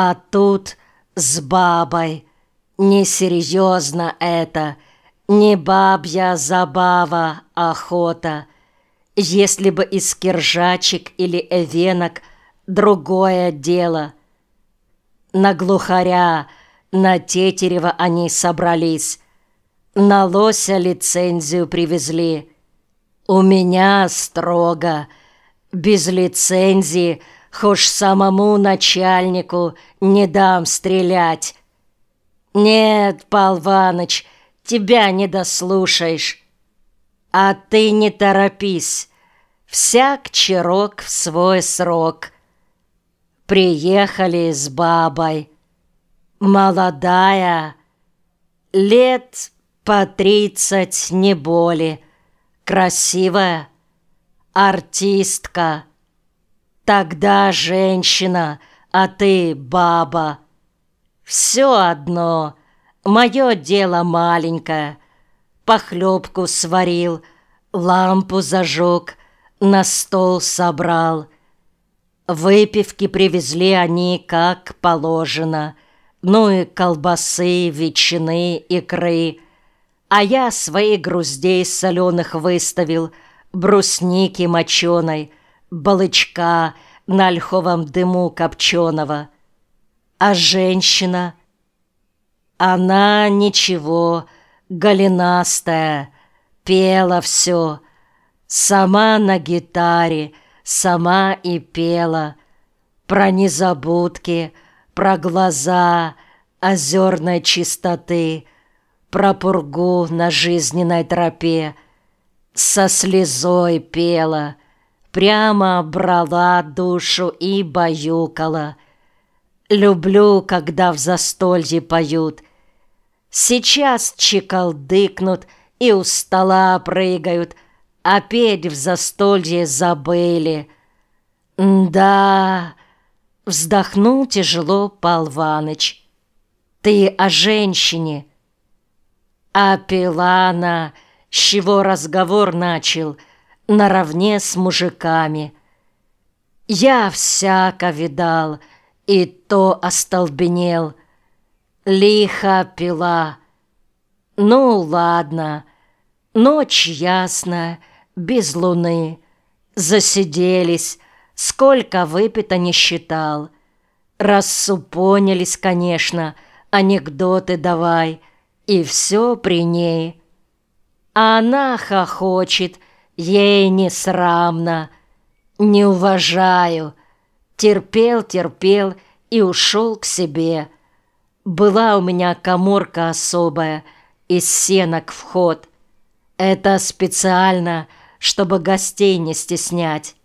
А тут с бабой. Несерьезно это, не бабья забава, охота. Если бы из киржачек или эвенок другое дело. На глухаря, на Тетерева они собрались. На лося лицензию привезли. У меня строго, без лицензии, хошь самому начальнику не дам стрелять. Нет, Пал Иваныч, тебя не дослушаешь. А ты не торопись, всяк чирок в свой срок. Приехали с бабой, молодая, лет по тридцать, не боли, красивая, артистка. Тогда женщина, а ты баба. Все одно, мое дело маленькое. Похлебку сварил, лампу зажег, на стол собрал. Выпивки привезли они как положено, ну и колбасы, ветчины, икры — а я свои груздей соленых выставил, брусники моченой, балычка на ольховом дыму копченого. А женщина? Она ничего, голенастая, пела все, сама на гитаре, сама и пела, про незабудки, про глаза озерной чистоты — про пургу на жизненной тропе, Со слезой пела, прямо брала душу и баюкала. Люблю, когда в застолье поют. Сейчас чекалдыкнут и у стола прыгают, а петь в застолье забыли. Да, вздохнул тяжело Пал Иваныч. Ты о женщине — а Пилана, с чего разговор начал, наравне с мужиками. Я всяко видал, и то остолбенел. Лихо пила. Ну, ладно, ночь ясная, без луны. Засиделись, сколько выпито не считал. Рассупонились, конечно, анекдоты давай — и все при ней. Она хохочет, ей не срамно. Не уважаю. Терпел, терпел и ушел к себе. Была у меня коморка особая, из сенок вход. Это специально, чтобы гостей не стеснять.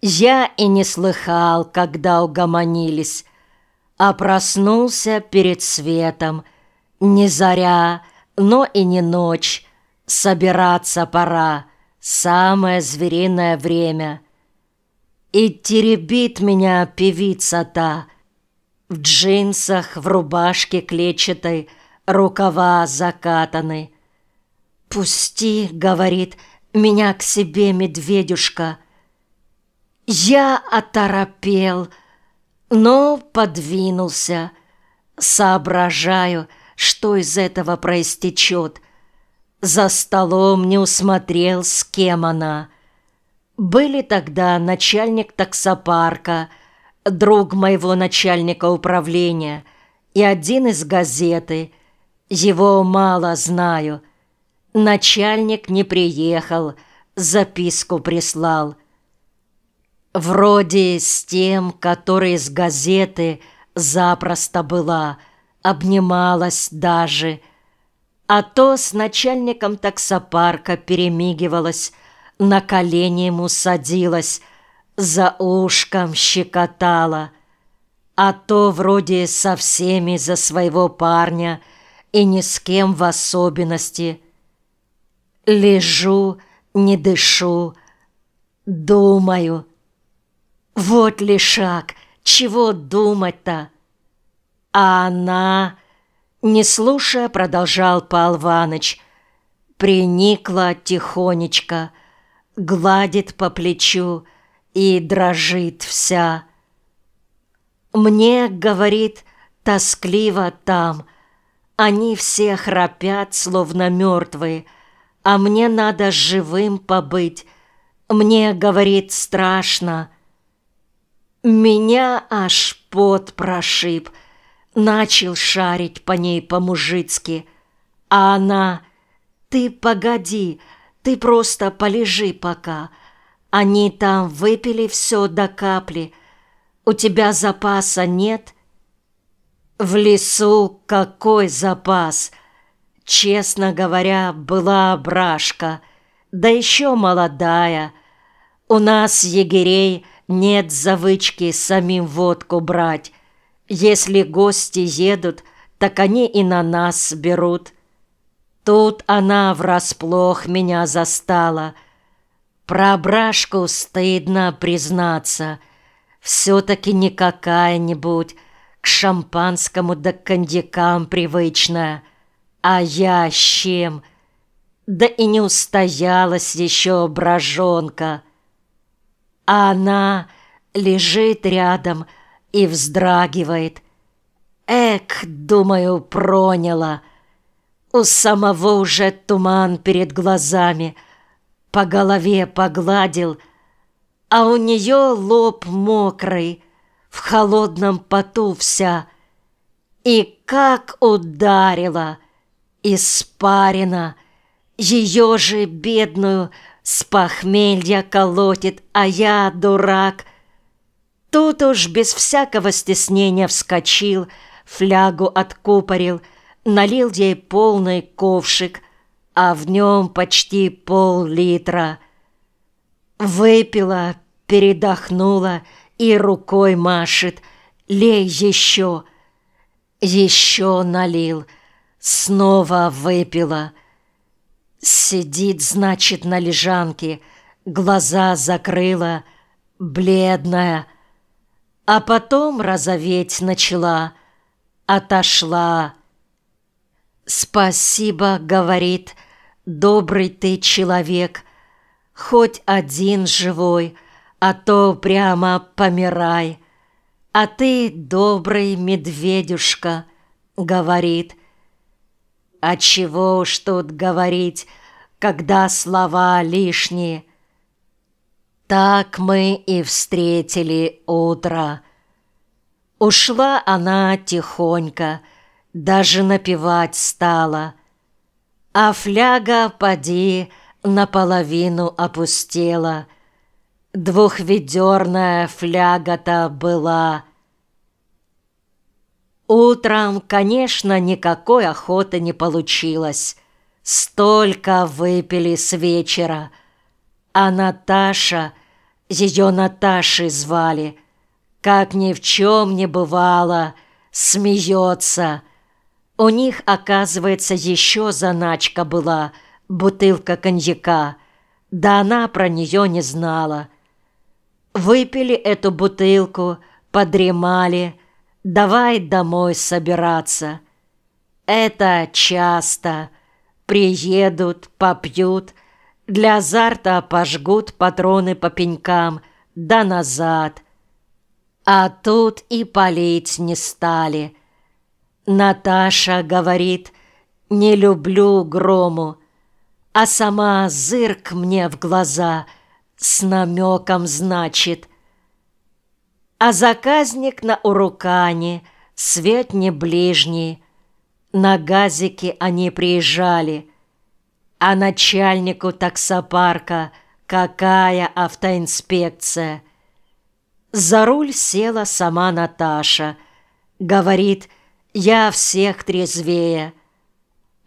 Я и не слыхал, когда угомонились, а проснулся перед светом — не заря, но и не ночь, собираться пора, самое звериное время. И теребит меня певица та, в джинсах, в рубашке клетчатой, рукава закатаны. «Пусти», — говорит, — «меня к себе, медведюшка». Я оторопел, но подвинулся, соображаю — что из этого проистечет. За столом не усмотрел, с кем она. Были тогда начальник таксопарка, друг моего начальника управления и один из газеты. Его мало знаю. Начальник не приехал, записку прислал. Вроде с тем, который из газеты запросто была – обнималась даже, а то с начальником таксопарка перемигивалась, на колени ему садилась, за ушком щекотала, а то вроде со всеми за своего парня и ни с кем в особенности. Лежу, не дышу, думаю. Вот ли шаг, чего думать-то? А она, не слушая, продолжал Пал Иваныч, приникла тихонечко, гладит по плечу и дрожит вся. Мне, говорит, тоскливо там. Они все храпят, словно мертвые, а мне надо живым побыть. Мне, говорит, страшно. Меня аж пот прошиб, начал шарить по ней по-мужицки, а она... Ты погоди, ты просто полежи пока. Они там выпили все до капли. У тебя запаса нет? В лесу какой запас? Честно говоря, была брашка, да еще молодая. У нас, егерей, нет завычки самим водку брать. Если гости едут, так они и на нас берут. Тут она врасплох меня застала. Про брашку стыдно признаться. Все-таки не какая-нибудь, к шампанскому да коньякам привычная. А я с чем? Да и не устоялась еще брожонка. А она лежит рядом и вздрагивает. Эк, думаю, проняла — у самого уже туман перед глазами, по голове погладил, а у нее лоб мокрый, в холодном поту вся. И как ударила, испарина, ее же бедную с похмелья колотит, а я, дурак, Тут уж без всякого стеснения вскочил, флягу откупорил — налил ей полный ковшик, а в нем почти пол-литра. Выпила, передохнула и рукой машет. Лей еще. Еще налил. Снова выпила. Сидит, значит, на лежанке, глаза закрыла, бледная, а потом розоветь начала, отошла, «Спасибо, — говорит, — добрый ты человек, хоть один живой, а то прямо помирай. А ты добрый медведюшка, — говорит. А чего уж тут говорить, когда слова лишние? Так мы и встретили утро. Ушла она тихонько, — даже напевать стала. А фляга, поди, наполовину опустела. Двухведерная фляга-то была. Утром, конечно, никакой охоты не получилось. Столько выпили с вечера. А Наташа, ее Наташей звали, как ни в чем не бывало, смеется — у них, оказывается, еще заначка была, бутылка коньяка, да она про нее не знала. Выпили эту бутылку, подремали, давай домой собираться. Это часто. Приедут, попьют, для азарта пожгут патроны по пенькам, да назад. А тут и полить не стали — Наташа говорит, не люблю грому, а сама зырк мне в глаза с намеком значит. А заказник на урукане, свет не ближний, на газике они приезжали, а начальнику таксопарка какая автоинспекция. За руль села сама Наташа, говорит, я всех трезвее,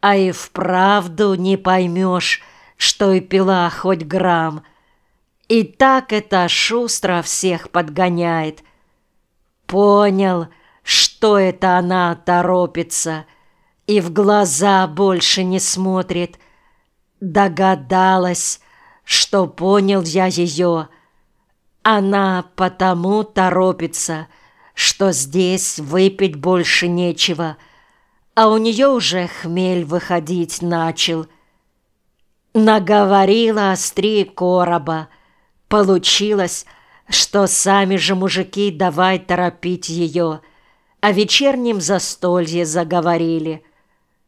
а и вправду не поймешь, что и пила хоть грамм. И так это шустро всех подгоняет. Понял, что это она торопится и в глаза больше не смотрит. Догадалась, что понял я ее. Она потому торопится, что здесь выпить больше нечего, а у нее уже хмель выходить начал. Наговорила остри короба. Получилось, что сами же мужики давай торопить ее. О вечернем застолье заговорили –